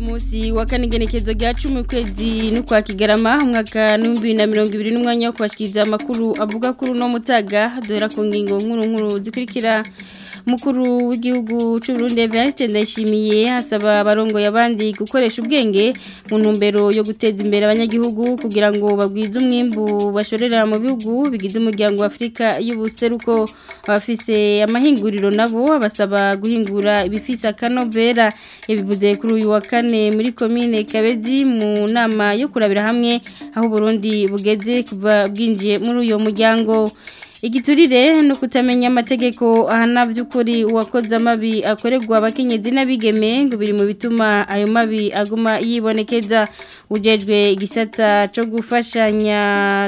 munsi wa kane igenekezo rya cumi ukwezi kigarama umwaka n'ibihumbi na mirongo ibiri n'umwanya wo kubashyikiriza amakuru avuga kuri uno mutaga duhera ku ngingo nkuru nkuru zikurikira mukuru w'igihugu cy'uburundi Evariste ndashimiye hasaba abarongo y'abandi gukoresha ubwenge mu ntumbero yo guteza imbere abanyagihugu kugira ngo bagwize umwimbu bashorera mu bihugu bigize umuryango wa Afrika y'ubuseruko bafise amahinguriro nabo abasaba guhingura ibifise akanovera yabivuze kuri uyu wa kane muri komine Kabezi mu nama yo kurabira hamwe aho Burundi bugeze kuva bwinjiye muri uyu muryango igiturire no kutamenya amategeko ahana by'ukuri uwakoze amabi akoregwa abakenyezi n'abigeme ngo biri mu bituma ayo mabi aguma yibonekeza ujejwe igisata cyo gufashanya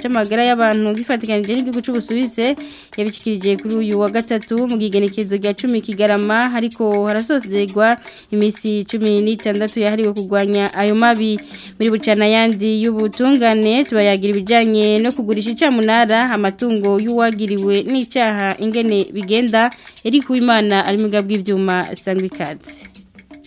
cy'amagara y'abantu gifatikanije n'igihugu cy'ubusuwise yabishyikirije kuri uyu wa gatatu mu bwigenekerezo rya cumi kigarama ariko harasozerwa iminsi cumi n'itandatu yahariwe kurwanya ayo mabi muri bucana yandi y'ubutungane tubayagira ibijyanye no kugurisha icyamunara amatungo y'uwagiye bagiriwe n'icyaha ingene bigenda yari kuwimana ari mu bw'ibyuma sangwa ikaze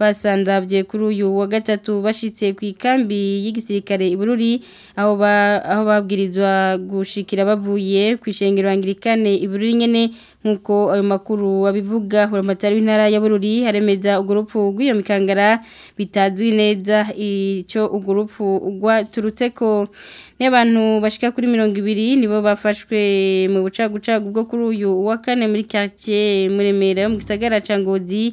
basanze kuri uyu wa gatatu bashyitse ku ikambi y'igisirikare i bururi aho babwirizwa gushikira bavuye ku ishengero angirikane i bururi nyine nk'uko ayo makuru abivuga huramatari w'intara ya bururi haremeza ugurupu rw'iyo mikangara bitazwi neza icyo ugurupu ugwa turuteko. n'abantu bashika kuri mirongo ibiri nibo bafashwe mu buca bucagucagu ubwo kuri uyu wa kane muri quartier muremera mu gisagara ca Ngozi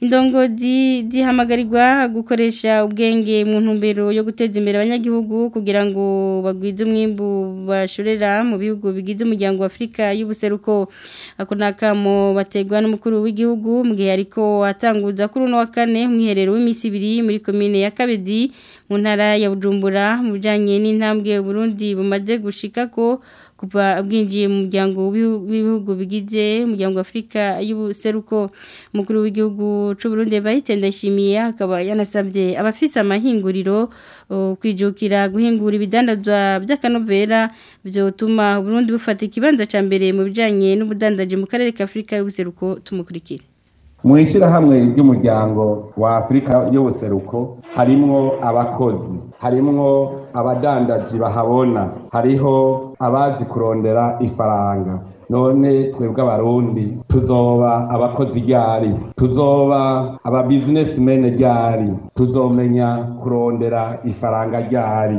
indongozi zihamagarirwa gukoresha ubwenge mu ntumbero yo guteza imbere abanyagihugu kugira ngo bagwize umwimbu bashorera mu bihugu bigize umuryango wa Afrika y'ubuseruko ako nakamo bategwa n'umukuru w'igihugu mu gihe ariko atanguza kuri uno wa kane mwiherero w'iminsi ibiri muri komine ya Kabezi mu ntara ya Bujumbura mu bijanye n'intambwe Burundi bumaze gushika ko kuva bwinjiye mu muryango w'ibihugu bigize umuryango wa afurika y'ubuseruko mukuru w'igihugu cy'u Burundi bahite ndashimiye akaba yanasabye abafise amahinguriro kwijukira guhingura ibidandazwa by'akanovera byotuma Burundi bufata ikibanza cya mbere mu bijyanye n'ubudandaji mu karere ka afurika y'ubuseruko tumukurikira mu ishyirahamwe ry'umuryango wa afurika y'ubuseruko harimo abakozi harimo abadandaji bahabona hariho abazi kurondera ifaranga none twebwe abarundi tuzoba abakozi ryari tuzoba aba bizinesimeni ryari tuzomenya kurondera ifaranga ryari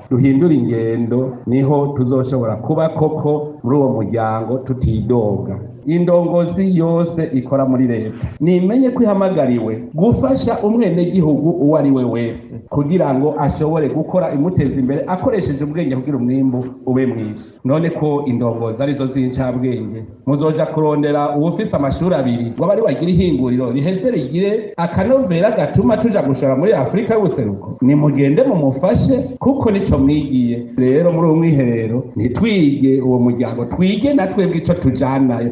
duhindura ingendo niho tuzoshobora kuba koko muri uwo muryango tutidoga indongozi yose ikora muri leta nimenye ko ihamagariwe gufasha umwenegihugu uwo ari we wese kugira ngo ashobore gukora imuteza imbere akoresheje ubwenge kugira umwimbu ube mwinshi none ko indongozi arizo z'incabwenge muzoja kurondera uwufise amashuri abiri ngo bari wagira ihinguriro riheze rigire akanovera gatuma tuja gushora muri afurika y'ubuseruko nimugende mumufashe kuko nico mwigiye rero muri uwo mwiherero ntitwige uwo muryango ngo twige na natwebwe icyo tujyanayo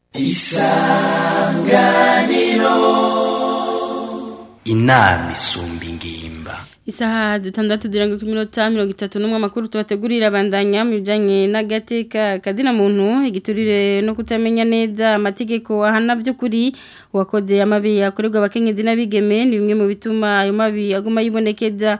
isanganiro inama isumba ingimba isaha zitandatu zirindwi ku minota mirongo itatu n'umwe amakuru tubategurira abandanya mu bijyanye n'agateka kadina muntu igiturire no kutamenya neza amategeko ahana by'ukuri uwakoze amabi yakorerwa abakenyezi n'abigeme ni bimwe mu bituma ayo mabi aguma yibonekeza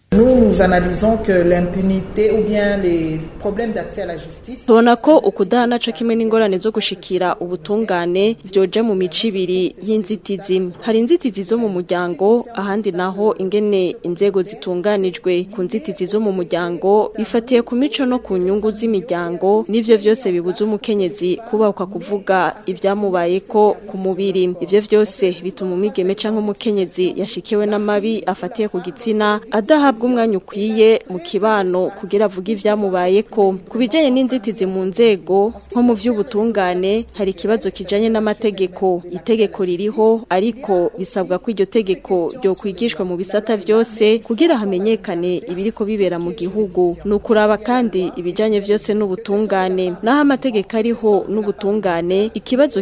Nous, nous analysons que l'impunité ou bien les problèmes d'accès à la justice. Tubona ko ukudahanaca kimwe n'ingorane zo gushikira ubutungane vyoja mu mici ibiri y'inzitizi. Hari inzitizi zo mu muryango ahandi naho ingene inzego zitunganijwe ku nzitizi zo mu muryango bifatiye ku mico no ku nyungu z'imiryango n'ivyo vyose bibuza umukenyezi kubakwa kuvuga ko ku mubiri. Ivyo vyose bituma umwigeme canke umukenyezi yashikiwe n'amabi afatiye ku gitsina adahabwa ahabwe umwanya ukwiye mu kibano kugira avuge ibyamubaye ko ku bijyanye n'inzitizi mu nzego nko mu by'ubutungane hari ikibazo kijyanye n'amategeko itegeko ririho ariko bisabwa ko iryo tegeko ryo mu bisata byose kugira hamenyekane ibiri ko bibera mu gihugu ni ukuraba kandi ibijyanye byose n'ubutungane naho amategeko ariho n'ubutungane ikibazo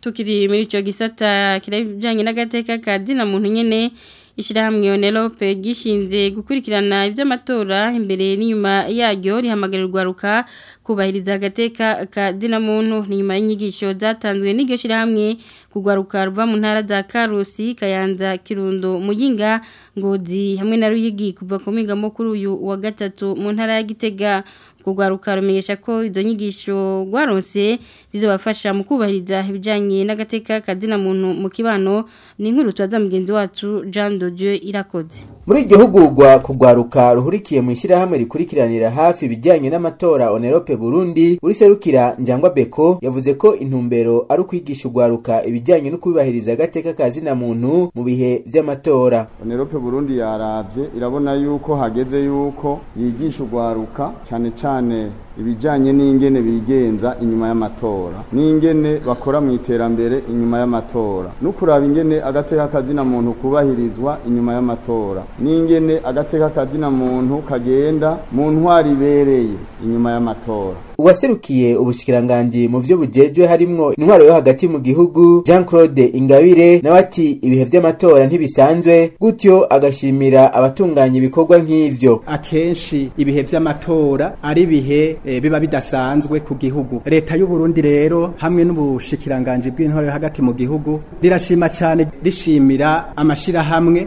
tukiri muri icyo gisata kirajyanye n'agateka ka dina muntu nyine ishyirahamwe Onelope gishinze gukurikirana iby'amatora imbere n'inyuma yaryo rihamagarira ruka kubahiriza agateka ka dinamuntu nyuma y'inyigisho zatanzwe n'iryo shyirahamwe kugaruka ruva mu ntara za Karusi Kayanza Kirundo Muyinga Ngozi hamwe na Ruyigi kuva ku mwiga mukuru uyu wa gatatu mu ntara ya Gitega kugaruka rumenyesha ko izo nyigisho rwaronse zizabafasha mu kubahiriza ibijyanye n'agateka kadina muntu mu kibano ni nkuru tubaza mugenzi wacu Jean Dodieu irakoze muri iryo hugurwa kugwaruka ruhurikiye mu ishyirahamwe rikurikiranira hafi ibijyanye n'amatora Onerope Burundi uri serukira Njangwa Beko yavuze ko intumbero ari ukwigisha ugwaruka ibijyanye no kubahiriza agateka kazina muntu mu bihe by'amatora Onerope Burundi yarabye irabona yuko hageze yuko yigisha ugwaruka cyane cyane Yani ibijyanye n'ingene bigenza inyuma y'amatora n'ingene bakora mu iterambere inyuma y'amatora no kuraba ingene agateka kazina muntu kubahirizwa inyuma y'amatora n'ingene agateka kazina muntu kagenda mu ntwari ibereye inyuma y'amatora uwaserukiye ubushikiranganji mu byo bujejwe harimo intwaro yo hagati mu gihugu Jean Claude Ingabire nawe ati ibihe by'amatora ntibisanzwe gutyo agashimira abatunganya ibikorwa nk'ivyo akenshi ibihe by'amatora ari bihe Eh, biba bidasanzwe ku gihugu leta y'u Burundi rero hamwe n'ubushikiranganje bw'intore hagati mu gihugu rirashima cyane rishimira amashyirahamwe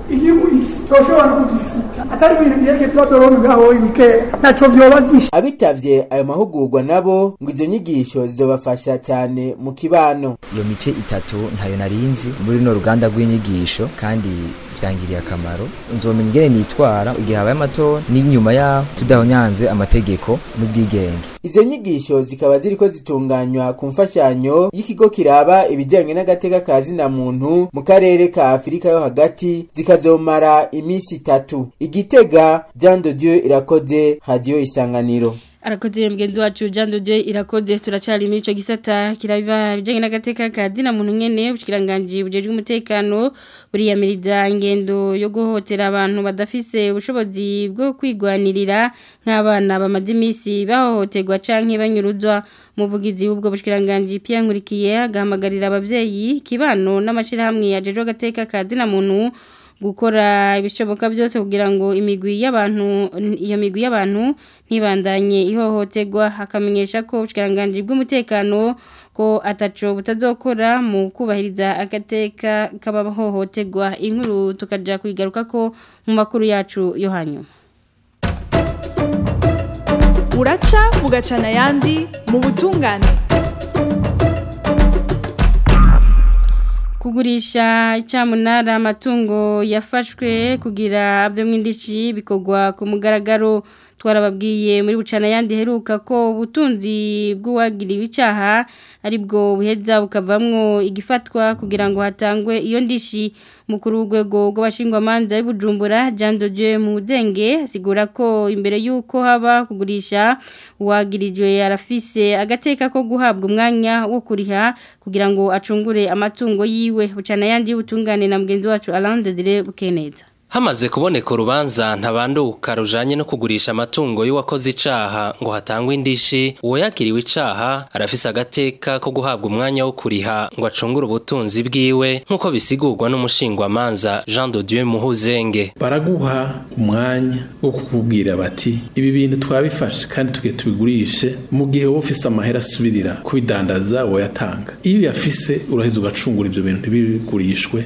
igihugu iki toshobora atari ibintu byerekeye tuba turomegaho ibikera ntaco vyoba vyinshi abitavye ayo mahugurwa nabo ngo izo nyigisho zizobafasha cyane mu kibano iyo mice itatu ntayo narinzi muri runo ruganda rw'inyigisho kandi byangiriye akamaro nzomenya ingene nitwara igihe habaye amatora n'inyuma yaho tudahonyanze amategeko n'ubwigenge izo nyigisho zikaba ziriko zitunganywa ku mfashanyo y'ikigo kiraba ibijyanye n'agateka ka zina muntu mu karere ka Afurika yo hagati zikazomara iminsi itatu igitega Jean de Dieu irakoze radio isanganiro arakoze mugenzi wacu Jean de Dieu irakoze turacari muri ico gisata kiraba bijanye n'agateka ka dina muntu nyene ukiranganji bujeje umutekano buri yamirida ingendo yo guhotera abantu badafise ubushobozi bwo kwigwanirira nk'abana bamadimisi bahohoterwa canke banyuruzwa muvugizi w'ubwo bushikiranganje Pierre Nkurikiye agahamagarira abavyeyi kibano n'amashirahamwe yajejwe agateka ka dina muntu gukora ibishoboka byose kugira ngo imigwi y'abantu iyo migwi y'abantu ntibandanye ihohoterwa hakamenyesha ko ubushyirangange bw'umutekano ko ataco butazokora mu kubahiriza agateka k'abahohoterwa inkuru tukajya kwigaruka ko mu makuru yacu yo hanyuma uraca bugacana yandi mu butungane kugurisha icyamunara amatungo yafashwe kugira avemo indici bikorwa ku mugaragaro twarababwiye muri bucana yandi heruka ko ubutunzi bw'uwagira ibicaha aribwo buheza bukavamwo igifatwa kugira ngo hatangwe iyo ndishi mukuru w'urwego rw'abashingwamanza y'ubujumbura Jean de Dieu Mudenge asigura ko imbere y'uko haba kugurisha uwagirijwe arafise agateka ko guhabwa umwanya wo kuriha kugira ngo acungure amatungo yiwe bucana yandi y'ubutungane na mugenzi wacu Alain Desire Bukeneza hamaze kuboneka urubanza ntabanduka rujanye no kugurisha amatungo y'uwakoze icaha ngo hatangwe indishi uwo yakiriwe icaha arafise agateka ko guhabwa umwanya wo kuriha ngo acungure ubutunzi bwiwe nk'uko bisigurwa n'umushingwamanza Jean de Dieu Muhuzenge baraguha umwanya wo kukubwira bati ibi bintu twabifashe kandi tuge tubigurishe mu gihe wowe ufise amahera asubirira kubidandaza woyatanga iyo uyafise uraheza ugacungura ivyo bintu ntibigurishwe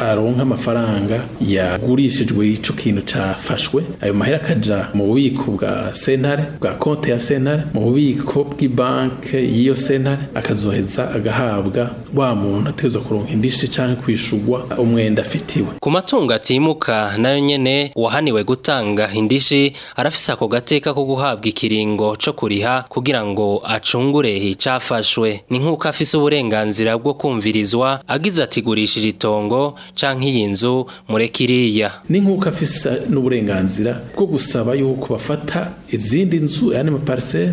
aronka amafaranga yagurishijwe icyo kintu cyafashwe ayo mahera akajya mu bubiko bwa sentare bwa konti ya sentare mu bubiko bw'ibanki y'iyo sentare akazoheza agahabwa wa muntu ateza kuronka indishyi cyangwa kwishurwa umwenda afitiwe ku matungo atimuka nayo nyene wahaniwe gutanga indishyi arafise ako gateka ko guhabwa ikiringo cyo kuriha kugira ngo acungure icafashwe ni nk'uko afise uburenganzira bwo kumvirizwa agize ati gurishira itongo canke iyi nzu mureke iriya ni nk'uko afise n'uburenganzira bwo gusaba yuko bafata izindi nzu yani amapariseri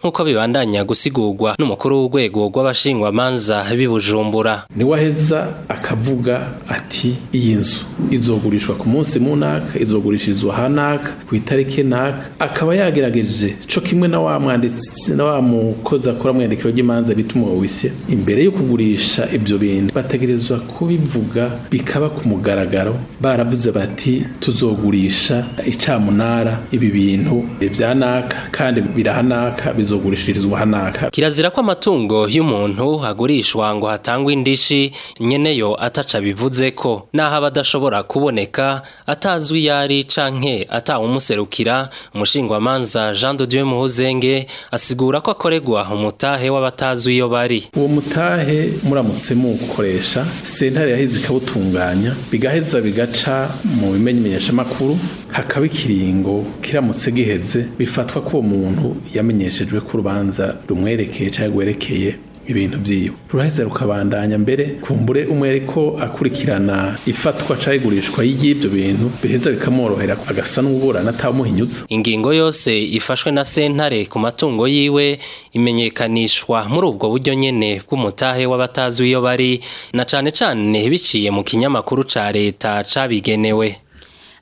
nk'uko bibandanya gusigurwa n'umukuru w'urwego rw'abashingwamanza bibujumbura ntiwaheza akavuga ati iyi nzu izogurisha izagurishwa ku munsi munaka izogurishirizwa hanaka ku itariki naka akaba yagerageje cyo kimwe na wa mwanditsi na wa mukozi akora mwandikiro ry'imanza bita umwowise imbere yo kugurisha ibyo bintu bategerezwa kubivuga bikaba ku mugaragaro baravuze bati tuzogurisha icamunara ibi bintu byanaka kandi birahanaka bizogurishirizwa hanaka kirazira ko amatungo y'umuntu agurishwa ngo hatangwe indishi nyeneyo ataca bivuze ko naho abadashobora kuboneka kuboneka atazi uyo ari canke atawumuserukira umushingwamanza Jean de Dieu Muhuzenge asigura ko akoregwa umutahe w'abatazi iyo bari uwo mutahe muramutse muwukoresha sentare yaheze ikawutunganya bigaheza bigaca mu bimenyesha makuru hakaba ikiringo kiramutse giheze bifatwa ko uwo muntu yamenyeshejwe ko urubanza rumwerekeye cyangwa gwerekeye ibintu byiwe ruraheze rukabandanya mbere kumbure umwe ariko akurikirana ifatwa cyangwa igurishwa y'ibyo bintu biheza bikamworohera agasa n'uburana atamuhinyutse ingingo yose ifashwe na sentare ku matungo yiwe imenyekanishwa muri ubwo buryo nyene bw'umutahe w'abatazi iyo bari na cane cane biciye mu kinyamakuru ca leta cabigenewe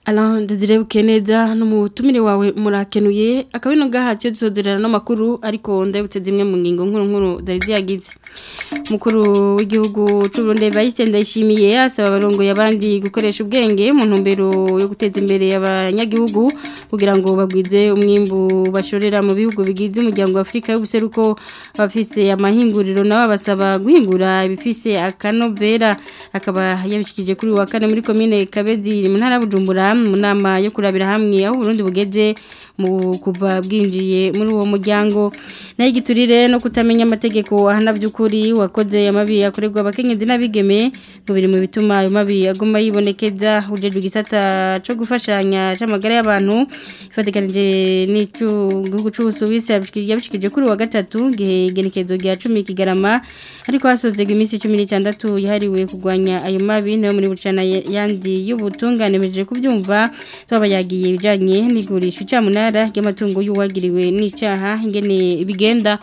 Alain Desire Bukeneza no mu butumire wawe murakenuye akabino gahacu dusozerana n'amakuru ariko ndabutse zimwe mu ngingo nkuru nkuru zari ziyagize mukuru w'igihugu cy'uburundi bayise ndayishimiye asaba abarongo abandi gukoresha ubwenge mu ntumbero yo guteza imbere abanyagihugu kugira ngo bagwize umwimbu bashorera mu bihugu bigize umuryango wa Afrika y'ubuseruko bafise amahinguriro nabo basaba guhingura ibifise akanovera akaba yabishikije kuri wa kane muri commune Kabezi mu ntara Bujumbura mu nama yo kurabira hamwe aho Burundi bugeje mu kuva bwinjiye muri uwo muryango nayo igiturire no kutamenya amategeko ahana by'ukuri wakoze amabi yakorerwa abakenyezi n'abigeme ngo biri mu bituma mabi aguma yibonekeza ujejwe igisata cyo gufashanya cy'amagara y'abantu ifatikanije n'igihugu cy'ubusuwisi yabishikije kuri wa gatatu gihe igenekerezo rya cumi kigarama ariko hasozega iminsi cumi n'itandatu yahariwe kurwanya ayo mabi nayo muri bucana yandi y'ubutungane mejeje kubyumva twabayagiye ibijyanye n'igurisha icamunara ry'amatungo y'uwagiriwe n'icaha ingene bigenda